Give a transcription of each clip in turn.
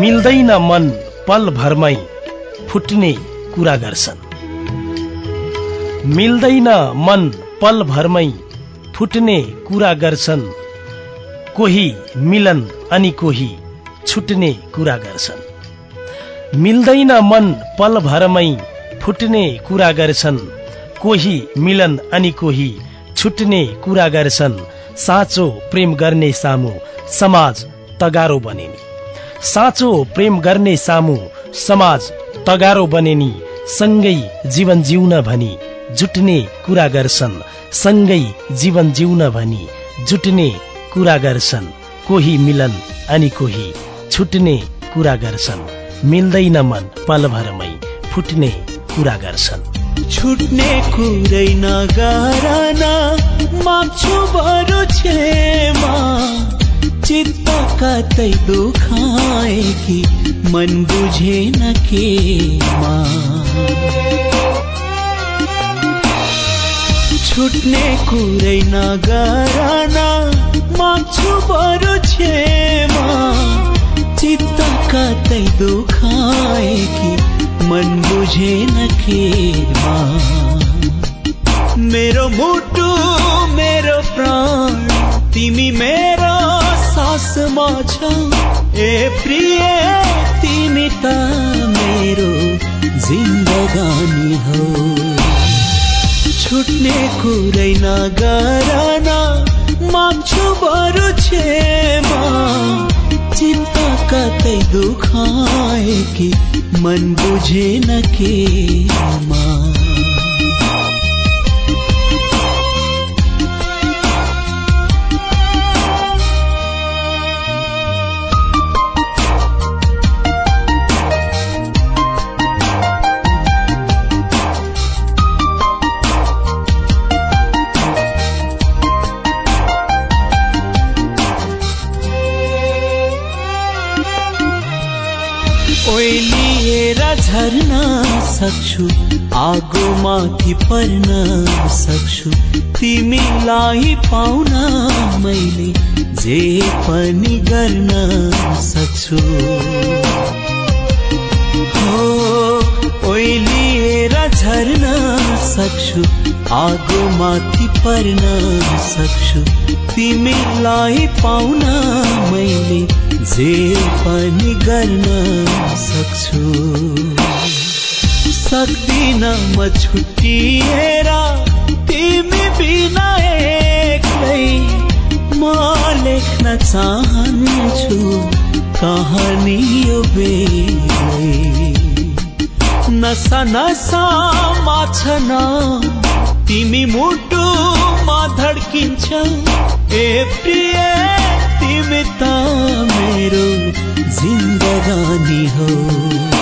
मिल्दैन मन पल भरमै फुट्ने कुरा गर्छन्। मिल्दैन मन पल भरमै फुट्ने कुरा गर्छन्। कोही मिलन अनि कोही छुट्ने कुरा गर्छन्। मिल्दैन मन पल भरमै फुट्ने कुरा गर्छन्। कोही मिलन अनि कोही छुट्ने कुरा गर्छन् साँचो प्रेम गर्ने सामु समाज तगारो बनेनी। साँचो प्रेम गर्ने सामु समाज तगारो बनेनी। सँगै जीवन जिउन भनी जुट्ने कुरा गर्छन् सँगै जीवन जिउन भनी जुट्ने कुरा गर्छन् कोही मिलन अनि कोही छुट्ने कुरा गर्छन् मिल्दैन मन पलभरमै फुट्ने कुरा गर्छन् छुट्ने कुरै नगरन माग्छु बरु छेमा। चित्त कतै दुखाए कि मन बुझेन केमा। छुट्ने कुरै नगरन माग्छु बरु छेमा। चित्त कतै दुखाए कि मन बुझेन केमा मेरो मुटु मेरो प्राण तिमी मेरो सासमा छौ। ए प्रिय तिमी त मेरो जिन्दगानी हो। छुट्ने कुरै नगरन माग्छु बरु छेमा चिन्ता कतै दुखाए कि मन बुझे न के सक्छु आगो माथि पर्न सक्छु। तिमीलाई पाउन मैले जे पनि गर्न सक्छु। हो झर्न सक्छु। आगो माथि पर्न सक्छु। तिमीलाई पाउन मैले जे पनि गर्न सक्छु। सक्दिन म छुट्टिएर तिमी बिना एक्लै म लेख्न चाहन्छु कहानी यो नसा नसा माछन तिमी मुटुमा धड्किन्छौ। ए प्रिय तिमी त मेरो जिन्दगानी हो।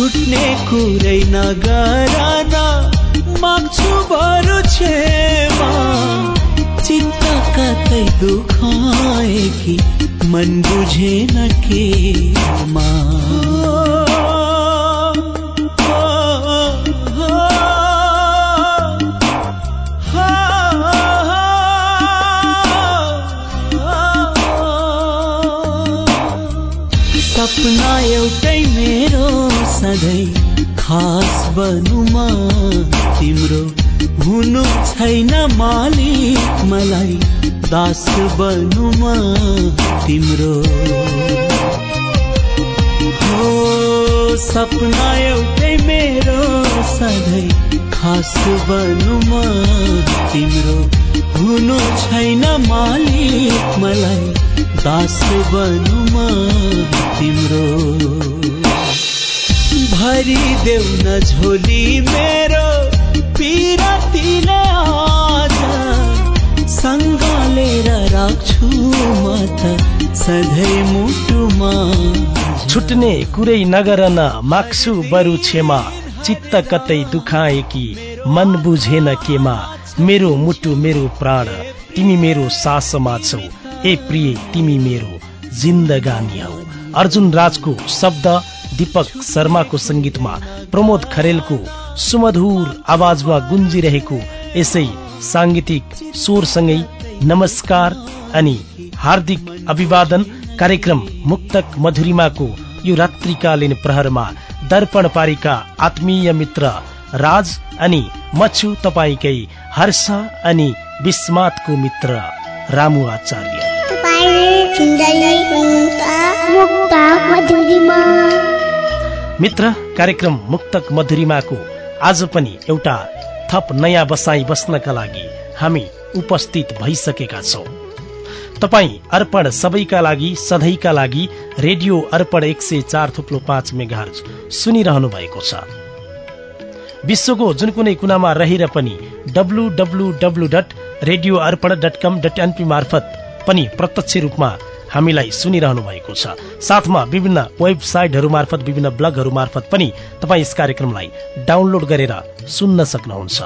छुट्ने कुरै नगरन माग्छु बरु छेमा चिन्ता कतै दुखाए कि मन बुझेन केमा सपना एउटै मेरो सधैँ खास बनुमा। तिम्रो हुनु छैन मालिक मलाई दास बनुमा। तिम्रो हो सपना एउटै मेरो सधैँ खास बनुमा। तिम्रो हुनु छैन मालिक मलाई दास बनुमा। तिम्रो भरि देऊ न झोली मेरो पिरतीले आज सङ्गालेर राख्छु म त सधैँ मुटुमा। छुट्ने कुरै नगरन माग्छु बरु छेमा चित्त कतै दुखाए कि मन बुझेन केमा। मेरो मुटु मेरो प्राण तिमी मेरो सासमा छौ। ए प्रिय तिमी मेरो जिन्दगानी हौ। अर्जुन राजको शब्द दीपक शर्माको संगीतमा प्रमोद खरेलको सुमधुर आवाजमा गुन्जिरहेको यसै सांगीतिक स्वरसँगै नमस्कार अनि हार्दिक अभिवादन कार्यक्रम मुक्तक मधुरिमाको यो रात्रिकालीन प्रहरमा दर्पण पारिका आत्मीय मित्र राज अनि मछु तपाईँकै हर्ष अनि विस्मातको मित्र रामु आचार्य। मित्र कार्यक्रम मुक्तक मधुरिमाको आज पनि एउटा थप नयाँ बसाई बस्नका लागि हामी उपस्थित भइसकेका छौं। तपाईँ अर्पण सबैका लागि सधैँका लागि रेडियो अर्पण एक सय चार थुप्लो पाँच मेघार्ज सुनिरहनु भएको छ। विश्वको जुन कुनै कुनामा रहेर पनि W W W dot radio Arpan dot com dot NP मार्फत पनि प्रत्यक्ष रूपमा हामीलाई सुनिरहनु भएको छ। साथमा विभिन्न वेबसाइटहरू मार्फत विभिन्न ब्लगहरू मार्फत पनि तपाईँ यस कार्यक्रमलाई डाउनलोड गरेर सुन्न सक्नुहुन्छ।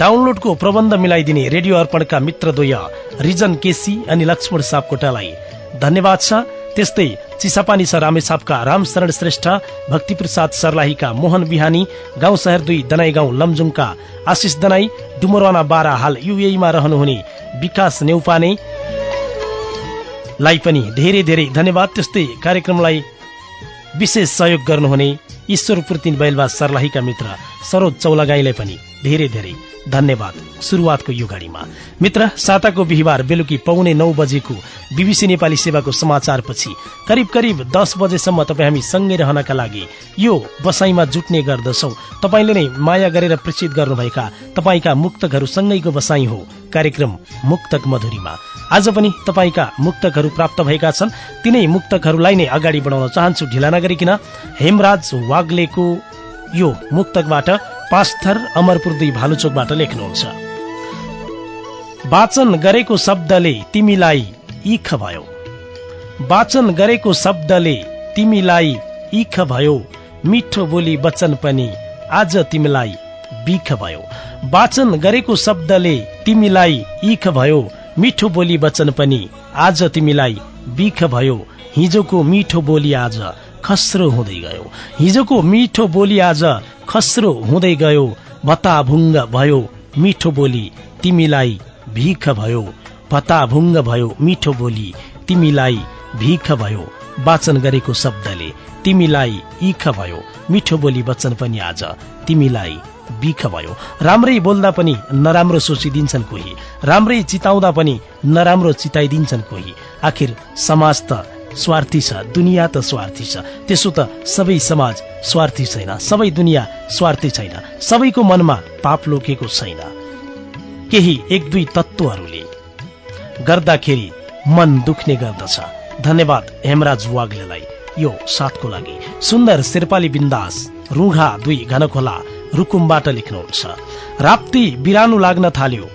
डाउनलोडको प्रबन्ध मिलाइदिने रेडियो अर्पणका मित्रद्वय रिजन केसी अनि लक्ष्मण सापकोटालाई धन्यवाद छ। त्यस्तै चिसापानी छ रामेछापका रामशरण श्रेष्ठ भक्तिप्रसाद सर्लाहीका मोहन बिहानी गाउँ शहर दुई दनाई गाउँ लमजुङका आशिष दनाई डुमरवाना बाह्र हाल युएमा रहनुहुने विकास नेउपाने लाई पनि धेरै धेरै धन्यवाद त्यस्तै कार्यक्रमलाई विशेष सहयोग गर्नुहुने ईश्वर पूर्ति बैलबा सर्लाहीका मित्र सरोज चौलागाईलाई पनि धेरै धेरै धन्यवाद सुरुवातको यो घडीमा मित्र साताको बिहिबार बेलुकी पाउने नौ बजेको बीबीसी नेपाली सेवाको समाचारपछि करिब करिब दस बजेसम्म तपाईँ हामी सँगै रहनका लागि यो बसाईमा जुट्ने गर्दछौ। तपाईँले नै माया गरेर प्रेषित गर्नुभएका तपाईँका मुक्तकहरू सँगैको बसाई हो। कार्यक्रम मुक्तक मधुरीमा। आज पनि तपाईँका मुक्तकहरू प्राप्त भएका छन्। तिनै मुक्तकहरूलाई नै अगाडि बढाउन चाहन्छु ढिला नगरिकन हेमराज वाग्लेको यो मुक्तकबाट पास्थर अमरपुर दुई भालुचोकबाट लेख्नुहुन्छ। वाचन गरेको शब्दले तिमीलाई इख भयो। वाचन गरेको शब्दले तिमीलाई इख भयो। मिठो बोली वचन पनि आज तिमीलाई बिख भयो। वाचन गरेको शब्दले तिमीलाई इख भयो। मिठो बोली वचन पनि आज तिमीलाई बिख भयो। हिजोको मिठो बोली आज खस्रो हुँदै गयो। हिजोको मिठो बोली आज खस्रो हुँदै गयो। भत्ताभुङ्ग भयो मिठो बोली तिमीलाई भिख भयो। भत्ताभुङ्ग भयो मिठो बोली तिमीलाई भिख भयो। वाचन गरेको शब्दले तिमीलाई इख भयो। मिठो बोली वचन पनि आज तिमीलाई बिख भयो। राम्रै बोल्दा पनि नराम्रो सोचिदिन्छन् कोही। राम्रै चिताउँदा पनि नराम्रो चिताइदिन्छन् कोही। आखिर समाज त स्वार्थी छ दुनियाँ त स्वार्थी छ। त्यसो त सबै समाज स्वार्थी छैन सबै दुनियाँ स्वार्थी छैन सबैको मनमा पाप लोकेको छैन। केही एक दुई तत्त्वहरूले गर्दाखेरि मन दुख्ने गर्दछ। धन्यवाद हेमराज वाग्लेलाई यो साथको लागि। सुन्दर शेर्पाली बिन्दास रुघा दुई घनखोला रुकुमबाट लेख्नुहुन्छ। राप्ती बिरानो लाग्न थाल्यो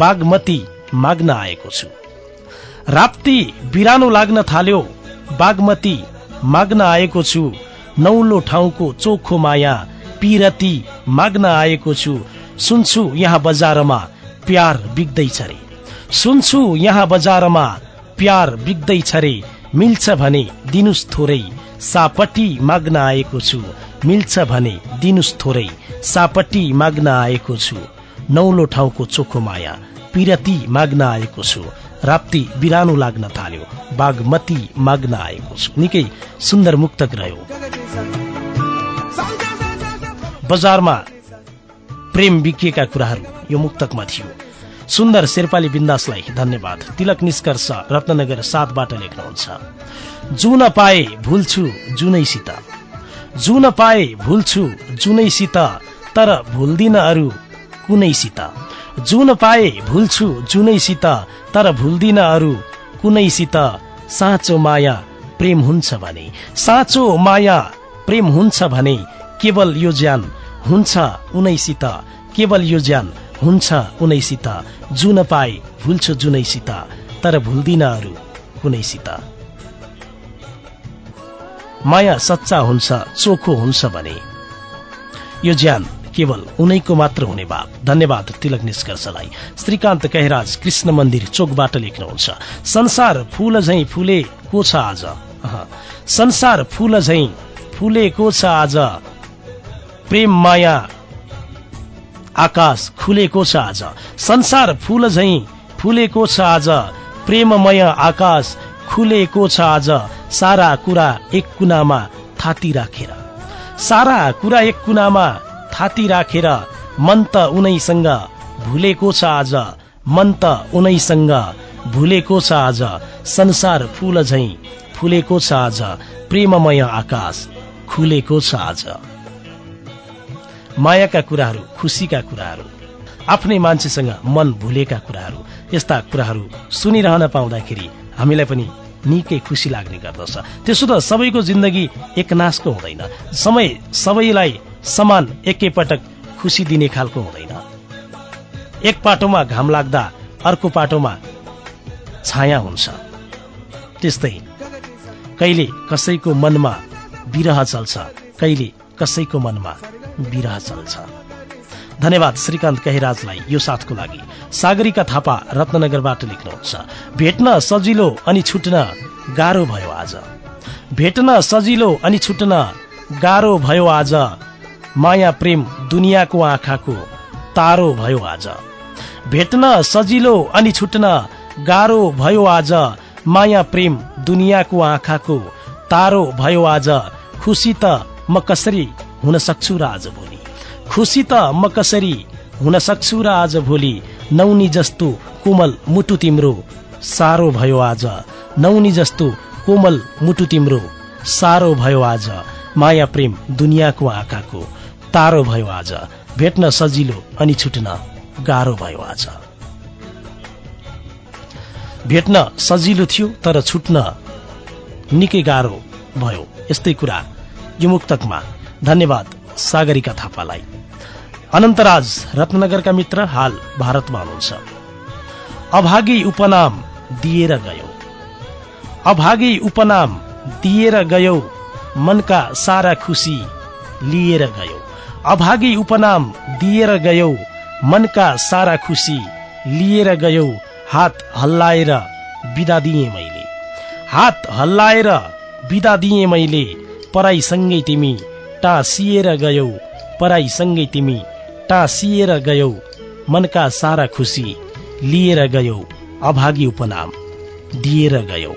बागमती माग्न आएको छु। राप्ती बिरानो लाग्न थाल्यो बागमती माग्न आएको छु। नौलो ठाउँको चोखो माया पिरती माग्न आएको छु। सुन्छु यहाँ बजारमा प्यार बिग्दैछ रे सुन्छु यहाँ बजारमा प्यार बिग्दैछ रे मिल्छ भने दिनुस् थोरै सापट्टि माग्न आएको छु। मिल्छ भने दिनुस् थोरै सापट्टि माग्न आएको छु। नौलो ठाउँको चोखो माया पिरती माग्न आएको छु। राप्ती बिरानो लाग्न थाल्यो। बागमती माग्न आएको निकै सुन्दर मुक्तक रह्यो। बजारमा प्रेम बिकिएका कुराहरू यो मुक्तकमा थियो। सुन्दर शेर्पाली बिन्दासलाई धन्यवाद। तिलक निष्कर्ष रत्ननगर सातबाट लेख्नुहुन्छ। जुन पाए भुल्छु जुनैसित। जुन पाए भुल्छु जुनैसित तर भुल्दिन अरू कुनैसित। जुन पाए भुल्छु जुनैसित तर भुल्दिन अरू कुनैसित साँचो माया प्रेम हुन्छ भने। साँचो माया प्रेम हुन्छ भने केवल यो ज्यान हुन्छ उनैसित केवल यो ज्यान हुन्छ उनैसित। जुन पाए भुल्छु जुनैसित तर भुल्दिन अरू कुनैसित। माया सच्चा हुन्छ चोखो हुन्छ भने। यो ज्यान केवल उनैको मात्र हुने भाव धन्यवाद तिलक निष्कर्षलाई। श्रीकान्त कहराज कृष्ण मन्दिर चोकबाट लेख्नुहुन्छ। संसार फूल झै फुले को छ आज? संसार फूल झै फुलेको छ आज? प्रेम माया आकाश खुलेको छ आज? संसार फूल झै फुलेको छ आज? प्रेममय आकाश खुलेको छ आज? सारा कुरा एक कुनामा थाती राखेर। सारा कुरा एक कुनामा थाती राखेर मन त उनैसँग भुलेको छ आज मन त उनैसँग भुलेको छ आज संसार फूल झै फुलेको छ आज प्रेममय आकाश खुलेको छ आज। मायाका कुराहरू खुसीका कुराहरू आफ्नै मान्छेसँग मन भुलेका कुराहरू यस्ता कुराहरू सुनिरहन पाउँदाखेरि हामीलाई पनि निकै खुसी लाग्ने गर्दछ। त्यसो त सबैको जिन्दगी एकनाशको हुँदैन। समय सबैलाई समान एकैपटक खुसी दिने खालको हुँदैन। एक पाटोमा घाम लाग्दा अर्को पाटोमा छाया हुन्छ। त्यस्तै कहिले कसैको मनमा विरह चल्छ कहिले कसैको मनमा विरह चल्छ। धन्यवाद श्रीकान्त कहिराजलाई यो साथको लागि। सागरिका थापा रत्नगरबाट लेख्नुहुन्छ भेट्न सजिलो अनि छुट्न गाह्रो भयो आज। भेट्न सजिलो अनि छुट्न गाह्रो भयो आज। माया प्रेम दुनियाँको आँखाको तारो भयो आज। भेट्न सजिलो अनि छुट्न गाह्रो भयो आज माया प्रेम दुनियाँको आँखाको तारो भयो आज। खुसी त म कसरी हुन सक्छु र आज भोलि? खुसी त म कसरी हुन सक्छु र आज भोलि? नौनी जस्तो कोमल मुटु तिम्रो सारो भयो आज। नौनी जस्तो कोमल मुटु तिम्रो सारो भयो आज। माया प्रेम दुनियाँको आँखाको तारो भयो आज। भेट्न सजिलो अनि छुट्न गाह्रो भयो आज। भेट्न सजिलो थियो तर छुट्न निकै गाह्रो भयो। यस्तै कुरा यो मुक्तकमा धन्यवाद सागरिका थापालाई। अनन्तराज रत्नगरका मित्र हाल भारतमा हुनुहुन्छ। अभागी उपनाम दिएर गयो। अभागी उपनाम दिएर गयो। मनका सारा खुसी लिएर गयो। अभागी उपनाम दिएर गयो। मनका सारा खुसी लिएर गयो। हात हल्लाएर बिदा दिए मैले। हात हल्लाएर बिदा दिए मैले। पराईसँगै तिमी टाँसिएर गयौ। पराईसँगै तिमी टाँसिएर गयौ। मनका सारा खुसी लिएर गयौ। अभागी उपनाम दिएर गयौ।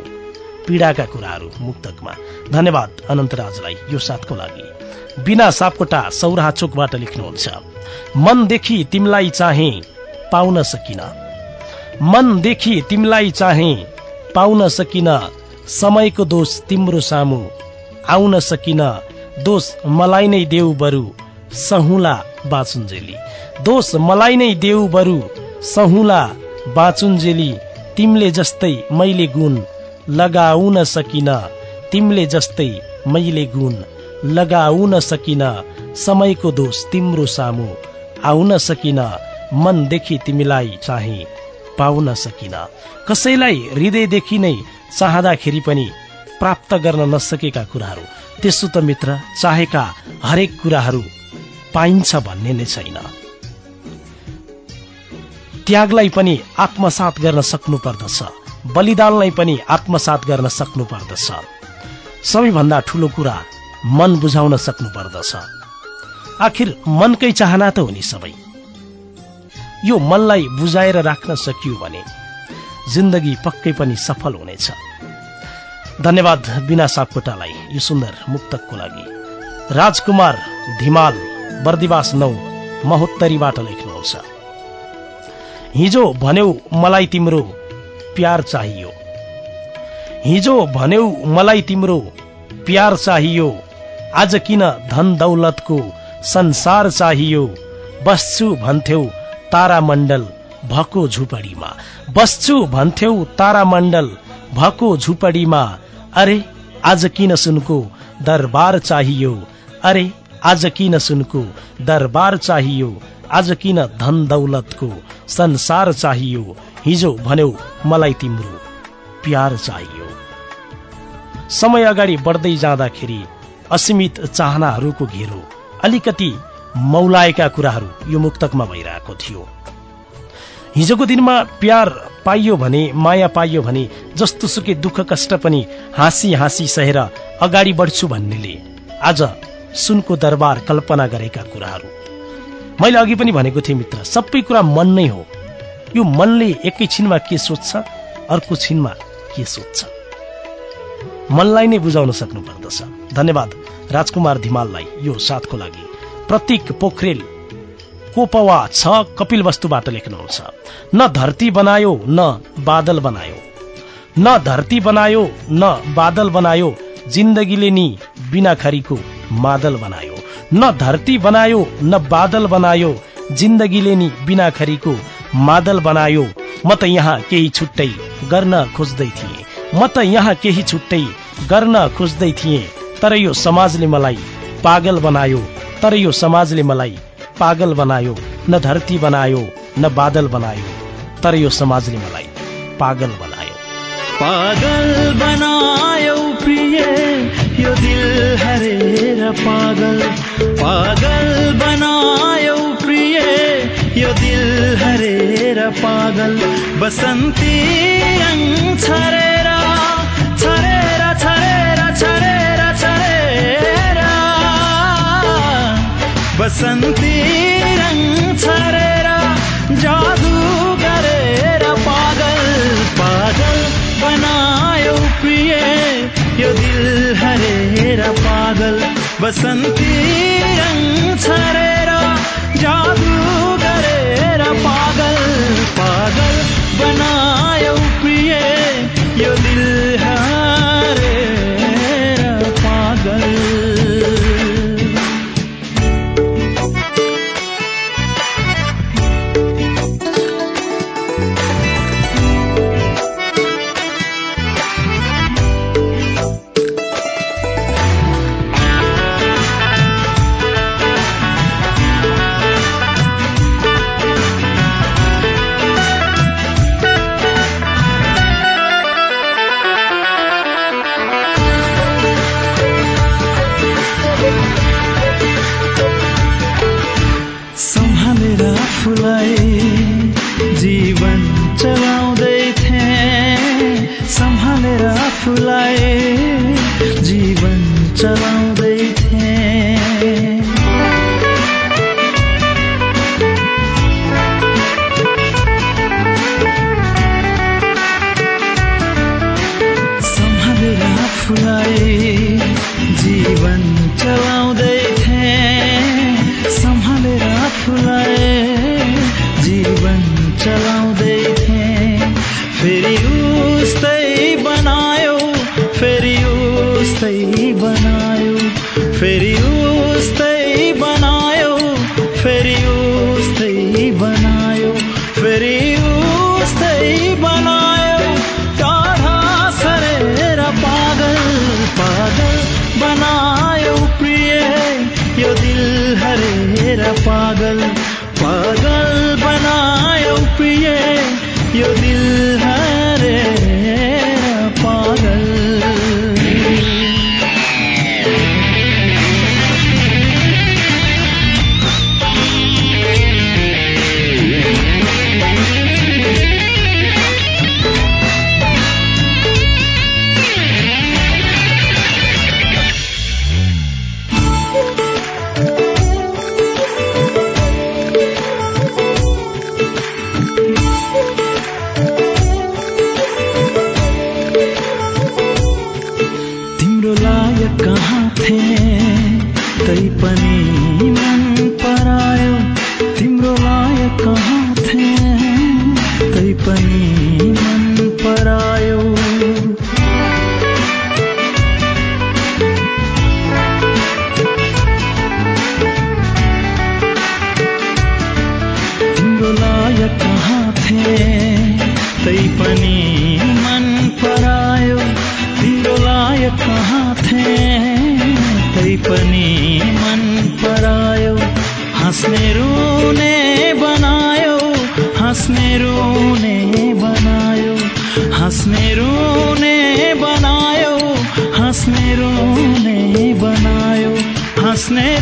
पीडाका कुराहरू मुक्तकमा। धन्यवाद अनन्तराजलाई यो साथको लागि। बिना सापकोटा सौराहा चोकबाट लेख्नुहुन्छ मनदेखि तिमीलाई चाहे पाउन सकिन। मनदेखि तिमीलाई चाहे पाउन सकिन। समयको दोष तिम्रो सामु आउन सकिन। दोष मलाई नै देऊ बरु सहुला बाचुन्जेली दोष मलाई नै देऊ बरु सहुला बाचुन्जेली तिमीले जस्तै मैले गुण लगाउन सकिन। तिमीले जस्तै मैले गुण लगाउन सकिन समयको दोष तिम्रो सामु आउन सकिन मनदेखि तिमीलाई चाहे पाउन सकिन। कसैलाई हृदयदेखि नै चाहँदाखेरि पनि प्राप्त गर्न नसकेका कुराहरू। त्यसो त मित्र चाहेका हरेक कुराहरू पाइन्छ भन्ने नै छैन। त्यागलाई पनि आत्मसात गर्न सक्नु पर्दछ बलिदानलाई पनि आत्मसात गर्न सक्नु पर्दछ सबैभन्दा ठुलो कुरा मन बुझाउन सक्नु पर्दछ आखिर मनकै चाहना त हो नि सबै। यो मनलाई बुझाएर राख्न सकियो भने जिन्दगी पक्कै पनि सफल हुनेछ। धन्यवाद बिना सापकोटालाई यो सुन्दर मुक्तकको लागि। राजकुमार धिमाल बर्दिवास नौ महोत्तरीबाट लेख्नुहुन्छ। हिजो भन्यौ मलाई तिम्रो प्यार चाहियो। हिजो भन्यौ मलाई तिम्रो प्यार चाहियो। आज किन धन दौलतको संसार चाहियो? बस्छु भन्थ्यौ तारामण्डल भएको झुपडीमा। बस्छु भन्थ्यौ तारामण्डल भएको झुपडीमा। अरे आज किन सुनको दरबार चाहियो? अरे आज किन सुनको दरबार चाहियो? आज किन धन दौलतको संसार चाहियो? हिजो भन्यौ मलाई तिम्रो प्यार चाहियो। समय अगाडि बढ्दै जाँदाखेरि असीमित चाहनाहरूको घेरो अलिकति मौलाएका कुराहरू यो मुक्तकमा भइरहेको थियो। हिजोको दिनमा प्यार पाइयो भने माया पाइयो भने जस्तो सुकै दुःख कष्ट पनि हाँसी हाँसी सहेर अगाडि बढ्छु भन्नेले आज सुनको दरबार कल्पना गरेका कुराहरू। मैले अघि पनि भनेको थिएँ मित्र सबै कुरा मन नै हो। यो मनले एकै छिनमा के सोध्छ अर्को छिनमा के सोध्छ? मनलाई नै बुझाउन सक्नु पर्दछ धन्यवाद राजकुमार धिमाललाई यो साथको लागि। प्रतीक पोखरेल कोपवा छ कपिल वस्तुबाट लेख्नुहुन्छ। न धरती बनायो न बादल बनायो। न धरती बनायो न बादल बनायो जिन्दगीले नि बिना खरीको मादल बनायो। न धरती बनायो न बादल बनायो जिन्दगीले नि बिना खरीको मादल बनायो। म त यहाँ केही छुट्टै गर्न खोज्दै थिएँ। म त यहाँ केही छुट्टै गर्न खोज्दै थिएँ। तर यो समाजले मलाई पागल बनायो। तर यो समाजले मलाई पागल बनायो। न धरती बनायो न बादल बनायो। तर यो समाजले मलाई पागल बनायो। पागल बनायो प्रिय यो दिल हरेर पागल। पागल बनायो प्रिय यो दिल हरेर पागल। बसन्ती रङ छरेर छरेर छरेर छरेर। बसन्ती रङ छरेर जादु गरेर पागल पागल बनायो प्रिय यो दिल हरेर पागल। बसन्ती रङ छरेर आफूलाई जीवन चलाउँदै थिएँ सम्हालेर आफूलाई जीवन चलाउँदै कहाँ थिए तै पनि मन परायो तिम्रो लायक कहाँ थिए तै पनि मन परायो हाँस्ने रुने बनायो हाँस्ने रुने बनायो हाँस्ने रुने बनायो हाँस्ने रुने बनायो हाँस्ने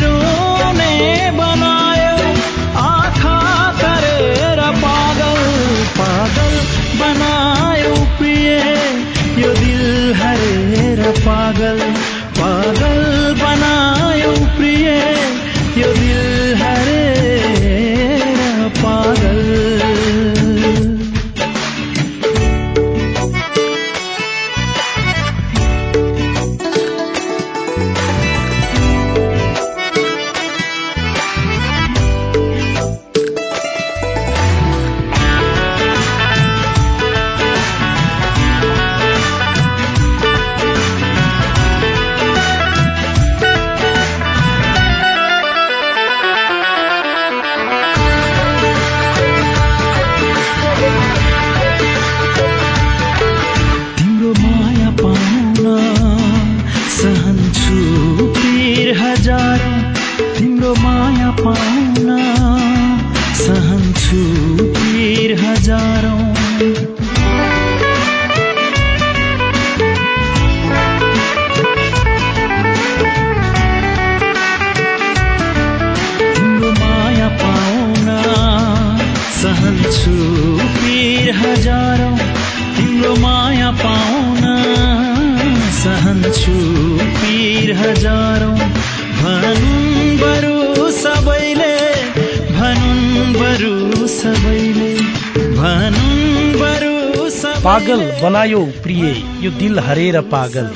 पागल बनायो प्रिय यो दिल हरेर पागल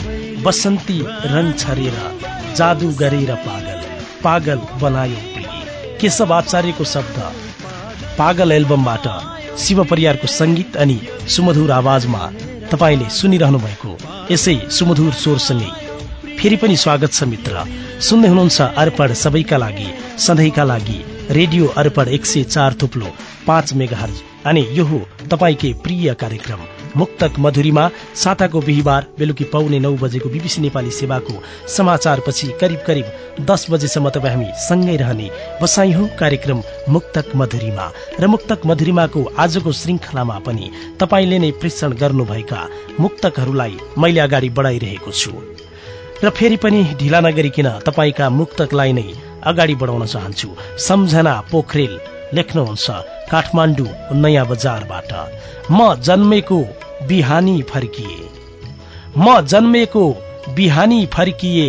बसन्ती रन छरेर जादु गरेर पागल पागल बनायो प्रिय। केशव आचार्यको शब्द पागल एल्बमबाट शिव परियारको संगीत अनि सुमधुर आवाजमा तपाईँले सुनिरहनु भएको यसै सुमधुर स्वरसँगै फेरि पनि स्वागत छ मित्र। सुन्दै हुनुहुन्छ अर्पण सबैका लागि सधैँका लागि रेडियो अर्पण एक सय चार थुप्लो पाँच मेगा अनि यो हो तपाईँकै प्रिय कार्यक्रम। मुक्तक मधुरीमा साताको बिहिबार बेलुकी पाउने नौ बजेको बीबीसी नेपाली सेवाको समाचारपछि करिब करिब दस बजेसम्म तपाईँ हामी सँगै रहने बसाइ हो कार्यक्रम मुक्तक मधुरीमा। र मुक्तक मधुरीमाको आजको श्रृङ्खलामा पनि तपाईँले नै प्रेषण गर्नुभएका मुक्तकहरूलाई मैले अगाडि बढाइरहेको छु। र फेरि पनि ढिला नगरिकन तपाईँका मुक्तकलाई नै अगाडि बढाउन चाहन्छु? सम्झना पोखरेल लेख्नुहुन्छ। काठमाडौँ नयाँ बजारबाट। म जन्मेको बिहानी फर्किए। म जन्मेको बिहानी फर्किए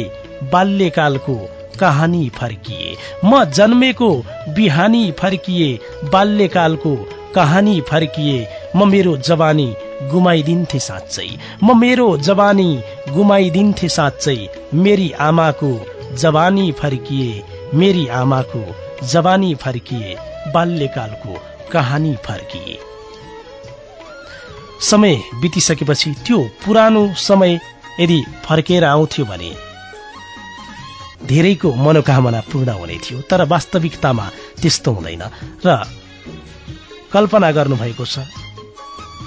बाल्यकालको कहानी फर्किए। म जन्मेको बिहानी फर्किए बाल्यकालको कहानी फर्किए। म मेरो जवानी गुमाइदिन्थे साँच्चै। म मेरो जवानी गुमाइदिन्थे साँच्चै। मेरी आमाको जवानी फर्किए मेरी आमाको जवानी फर्किए। बाल्यकालको कहानी फर्किए समय बितिसकेपछि त्यो पुरानो समय यदि फर्केर आउँथ्यो भने धेरैको मनोकामना पूर्ण हुने थियो तर वास्तविकतामा त्यस्तो हुँदैन। र कल्पना गर्नुभएको छ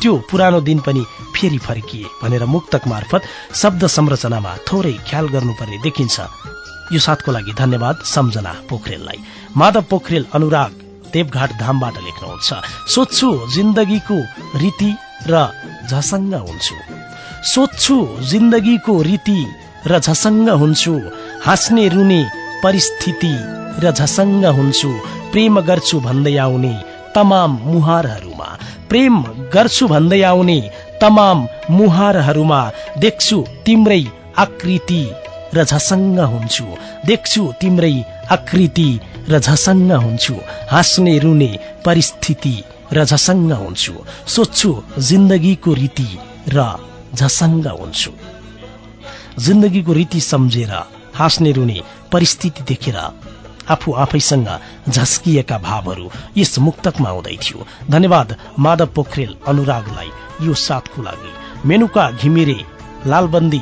त्यो पुरानो दिन पनि फेरि फर्किए भनेर मुक्तक मार्फत शब्द संरचनामा थोरै ख्याल गर्नुपर्ने देखिन्छ। यो साथको लागि धन्यवाद सम्झना पोखरेललाई। माधव पोखरेल अनुराग। देवघाट धामबाट लेख्नुहुन्छ सोध्छु जिन्दगीको रीति र झसङ्ग हुन्छु। सोध्छु जिन्दगीको रीति र झसङ्ग हुन्छु। हाँस्ने रुने परिस्थिति र झसङ्ग हुन्छु। प्रेम गर्छु भन्दै आउने तमाम मुहारहरूमा। प्रेम गर्छु भन्दै आउने तमाम मुहारहरूमा देख्छु तिम्रै आकृति र झसङ्ग हुन्छु। देख्छु तिम्रै आकृति र झसङ्ग हुन्छु। हाँस्ने रुने परिस्थिति र झसङ्ग हुन्छु। सोध्छु जिन्दगीको रीति र झसङ्ग हुन्छु। जिन्दगीको रीति सम्झेर हाँस्ने रुने परिस्थिति देखेर आफू आफैसँग झस्किएका भावहरू यस मुक्तकमा आउँदै थियो। धन्यवाद माधव पोखरेल अनुरागलाई यो साथको लागि। मेनुका घिमिरे लालबन्दी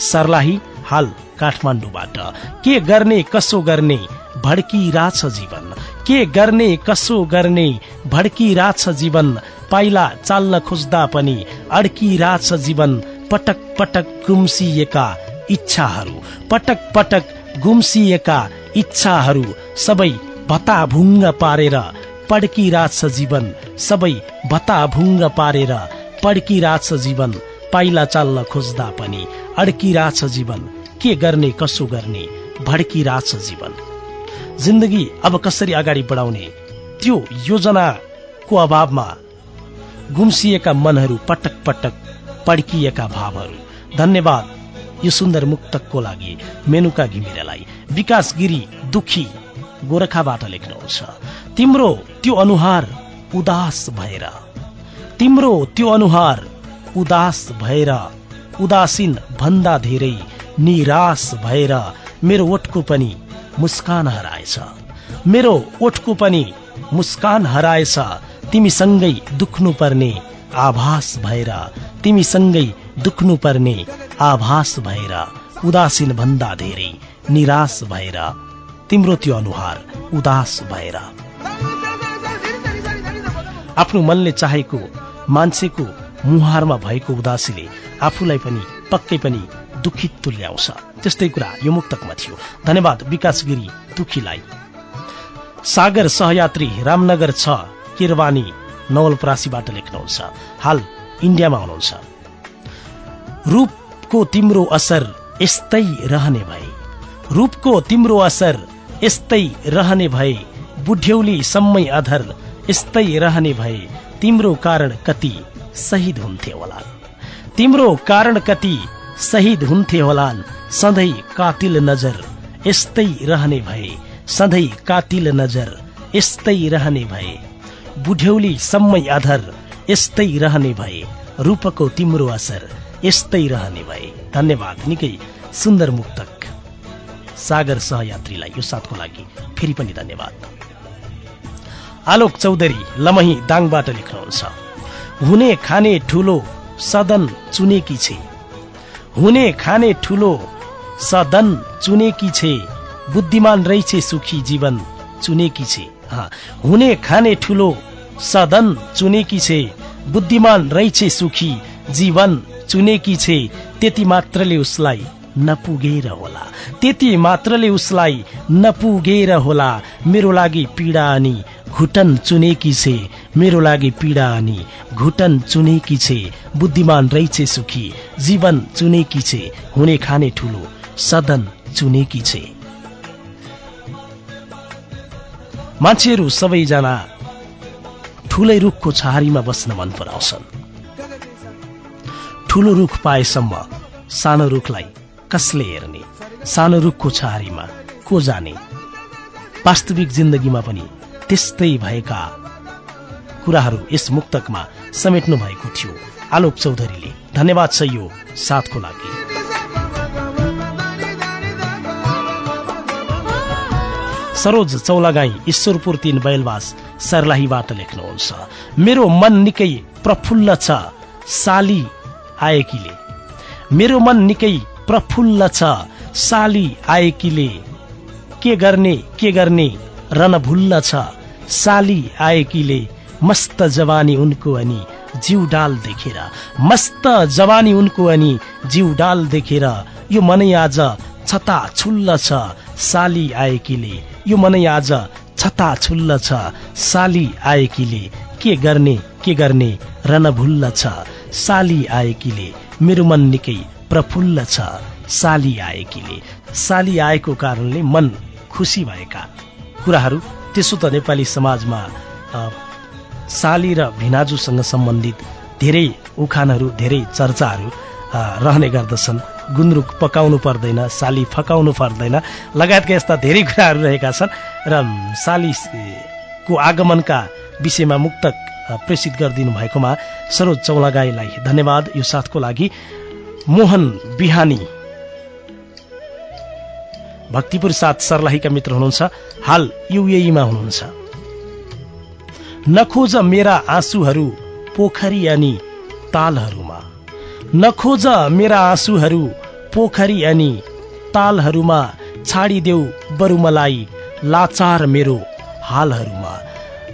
सर्लाही हाल काठमाडौँबाट। के गर्ने कसो गर्ने? भड्किरहेछ जीवन। के गर्ने कसो गर्ने? भड्किरहेछ जीवन पाइला चाल्न खोज्दा पनि अड्किरहेछ जीवन पटक पटक गुम्सिएका इच्छाहरू पटक पटक गुम्सिएका इच्छाहरू सबै भताभुङ्ग पारेर पड्किरहेछ जीवन सबै भताभुङ्ग पारेर पड्किरहेछ जीवन पाइला चाल्न खोज्दा पनि अड्किरहेछ जीवन। के गर्ने कसो गर्ने? भड्किरहेछ जीवन। जिन्दगी अब कसरी अगाडि बढाउने? त्यो योजनाको अभावमा गुम्सिएका मनहरू पटक पटक पड्किएका भावहरू। धन्यवाद यो सुन्दर मुक्तकको लागि मेनुका घिमिरेलाई। विकास गिरी दुखी गोरखाबाट लेख्नुहुन्छ। तिम्रो त्यो अनुहार उदास भएर तिम्रो त्यो अनुहार उदास भएर उदासीन भन्दा धेरै निराश भएर मेरो ओठको पनि मुस्कान हराएछ। मेरो ओठको पनि मुस्कान हराएछ। तिमीसँगै दुख्नु पर्ने आभास भएर तिमीसँगै दुख्नु पर्ने आभास भएर उदासीन भन्दा धेरै निराश भएर तिम्रो त्यो अनुहार उदास भएर। आफ्नो मनले चाहेको मान्छेको मुहारमा भएको उदासीले आफूलाई पनि पक्कै पनि दुखित तुल्याउँछ। त्यस्तै कुरा यो मुक्तकमा थियो। धन्यवाद विकास गिरी दुखीलाई। सागर सहयात्री रामनगर छ किरवानी नवलपरासीबाट लेख्नुहुन्छ। हाल इन्डियामा हुनुहुन्छ। रूपको तिम्रो असर यस्तै रहने भए। रूपको तिम्रो असर यस्तै रहने भए। बुढ्यौली सम्मै अधर यस्तै रहने भए। तिम्रो कारण कति शहीद हुन्थे होला। तिम्रो कारण कति शहीद हुन्थे होलान्। सधैँ कातिल नजर यस्तै रहने भए। सधैँ कातिल नजर यस्तै रहने भए। बुढ्यौली सम्मै अधर यस्तै रहने भए। रूपको तिम्रो असर यस्तै रहने भए। धन्यवाद निकै सुन्दर मुक्तक। सागर सहयात्रीलाई यो साथको लागि फेरि पनि धन्यवाद। आलोक चौधरी लमही दाङबाट लेख्नुहुन्छ। हुने खाने ठुलो सदन चुनेकी छे। हुने खाने ठुलो सदन चुनेकी छे बुद्धिमान रहेछ सुखी जीवन चुनेकी छे। हुने खाने ठुलो सदन चुनेकी छे बुद्धिमान रहेछ सुखी जीवन चुनेकी छे त्यति मात्रले उसलाई नपुगेर होला। त्यति मात्रले उसलाई नपुगेर होला। मेरो लागि पीडा अनि घुटन चुनेकी छे। मेरो लागि पीडा अनि घुटन चुनेकी छे बुद्धिमान रहेछ सुखी जीवन चुनेकी छे हुने खाने ठुलो सदन चुनेकी छे। मान्छेहरू सबैजना ठुलै रुखको छहारीमा बस्न मन पराउँछन्। ठुलो रुख पाएसम्म सानो रुखलाई कसले हेर्ने? सानो रुखको छहारीमा को जाने? वास्तविक जिन्दगीमा पनि त्यस्तै भएका कुराहरू यस मुक्तकमा समेट्नु भएको थियो। आलोक चौधरीले धन्यवाद छ यो साथको लागि। सरोज चौलागाई ईश्वरपुर तीन बैलवास सर्लाहीबाट लेख्नुहुन्छ। मेरो मन निकै प्रफुल्ल छ साली आएकीले। मेरो मन निकै प्रफुल्ल छ साली आएकीले। के गर्ने के गर्ने रनभुल्ल छ साली आएकीले। मस्त जवानी उनको अनि जिउ डाल देखेर। मस्त जवानी उनको अनि जिउ डाल देखेर। यो मनै आज छता छुल्ल छ साली आएकीले। यो मनै आज छता छुल्ल छ साली आएकीले। के गर्ने के गर्ने रनभुल्ल छ साली आएकीले। मेरो मन निकै प्रफुल्ल छ साली आएकीले। साली आएको कारणले मन खुसी भएका कुराहरू। त्यसो त नेपाली समाजमा साली र भिनाजुसँग सम्बन्धित धेरै उखानहरू धेरै चर्चाहरू रहने गर्दछन्। गुन्द्रुक पकाउनु पर्दैन साली फकाउनु पर्दैन। लगायतका यस्ता धेरै कुराहरू रहेका छन् र सालीको आगमनका विषयमा मुक्तक प्रेषित गरिदिनु भएकोमा सरोज चौलागाईलाई धन्यवाद। यो साथको लागि मोहन बिहानी भक्तिपुर साथ सर्लाहीका मित्र हुनुहुन्छ। हाल युएईमा हुनुहुन्छ। नखोज मेरा आँसुहरू पोखरी अनि तालहरूमा। नखोज मेरा आँसुहरू पोखरी अनि तालहरूमा छाडिदेऊ बरु मलाई लाचार मेरो हालहरूमा।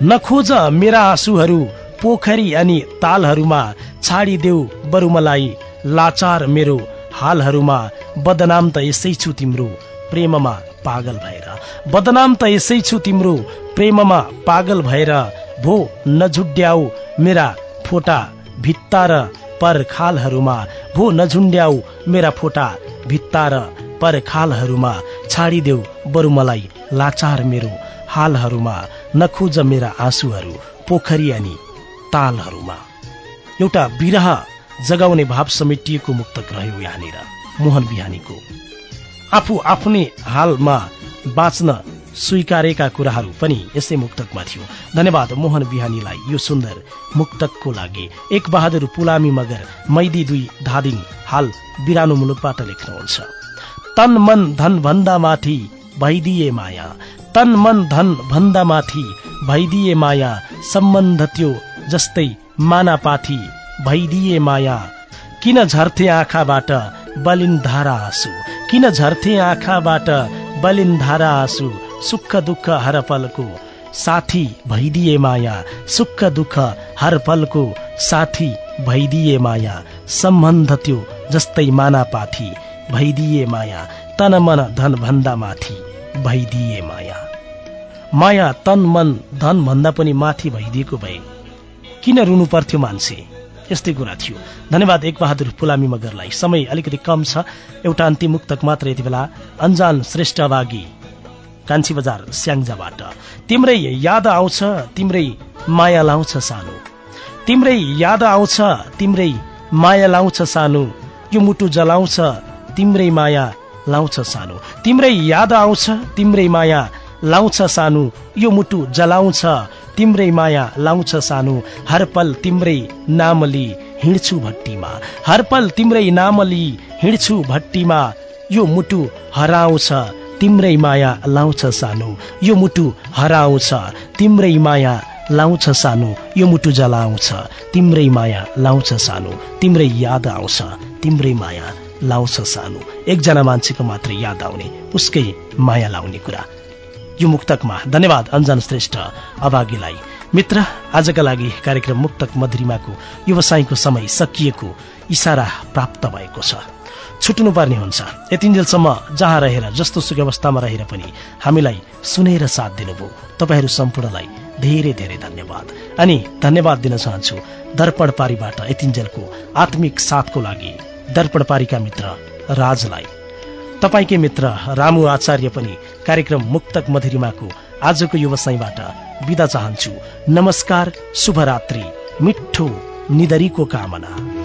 नखोज मेरा आँसुहरू पोखरी अनि तालहरूमा छाडिदेऊ बरु मलाई लाचार मेरो हालहरूमा। बदनाम त यसै छु तिम्रो प्रेममा पागल भएर। बदनाम त यसै छु तिम्रो प्रेममा पागल भएर भो नझुड्याऊ मेरा फोटा भित्ता र परखालहरूमा। भो नझुन्ड्याऊ मेरा फोटा भित्ता र परखालहरूमा। छाडिदेऊ बरु मलाई लाचार मेरो हालहरूमा। नखोज मेरा आँसुहरू पोखरी अनि तालहरूमा। एउटा विरह जगाउने भाव समेटिएको मुक्तक रह्यो यहाँनिर। मोहन बिहानीको। आफू आफ्नै हालमा बाँच्न स्वीकारेका कुराहरू पनि यसै मुक्तकमा थियो। धन्यवाद मोहन बिहानीलाई यो सुन्दर मुक्तकको लागि। एक बहादुर पुलामी मगर मैदी दुई धादिङ हाल बिरानो मुलुकबाट लेख्नुहुन्छ। तन मन धन भन्दा माथि भइदिए माया। तन मन धन भन्दा माथि भइदिए माया। सम्बन्ध त्यो जस्तै मानापाथी भइदिए माया। किन झर्थे आँखाबाट बलिन धारा आँसु? किन झर्थे आँखाबाट बलिन धारा आँसु? सुख दुःख हर पलको साथी भइदिए माया। सुख दुःख हर पलको साथी भइदिए माया। सम्बन्ध त्यो जस्तै मानापाथी भइदिए माया। तन मन धन भन्दा माथि भइदिए माया। माया तन मन धन भन्दा पनि माथि भइदिएको भए किन रुनु पर्थ्यो मान्छे? यस्तै कुरा थियो। धन्यवाद एक बहादुर पुलामी मगरलाई। समय अलिकति कम छ। एउटा अन्तिम मुक्तक मात्र यति बेला। अन्जान श्रेष्ठ अभागी कान्छी बजार स्याङ्जाबाट। तिम्रै याद आउँछ तिम्रै माया लाउँछ सानो। तिम्रै याद आउँछ तिम्रै माया लाउँछ सानो। यो मुटु जलाउँछ तिम्रै माया लाउँछ सानो। तिम्रै याद आउँछ तिम्रै माया लाउँछ सानो। यो मुटु जलाउँछ तिम्रै माया लाउँछ सानो। हर पल तिम्रै नामली हिँड्छु भट्टीमा। हर पल तिम्रै नामली हिँड्छु भट्टीमा। यो मुटु हराउँछ तिम्रै माया लाउँछ सानो। यो मुटु हराउँछ। तिम्रै माया लाउँछ सानो। यो मुटु जलाउँछ। तिम्रै माया लाउँछ सानो। तिम्रै याद आउँछ। तिम्रै माया लाउँछ सानो। एकजना मान्छेको मात्र याद आउने उसकै माया लाउने कुरा। यो मुक्तकमा। धन्यवाद। अञ्जन श्रेष्ठ। अभागीलाई। मित्र आजका लागि कार्यक्रम मुक्तक मधुरिमाको व्यवसायको समय सकिएको इसारा प्राप्त भएको छ। छुट्नुपर्ने हुन्छ। यतिन्जेलसम्म जहाँ रहेर जस्तो सुकै अवस्थामा रहेर पनि हामीलाई सुनेर साथ दिनुभयो। तपाईँहरू सम्पूर्णलाई धेरै धेरै धन्यवाद। अनि धन्यवाद दिन चाहन्छु दर्पण पारीबाट यतिन्जेलको आत्मिक साथको लागि। दर्पण पारीका मित्र राजलाई। तपाईँकै मित्र रामु आचार्य पनि कार्यक्रम मुक्तक मधुरिमाको आजको व्यवसायबाट विदा चाहन्छु। नमस्कार शुभरात्रि। मिठो निदरीको कामना।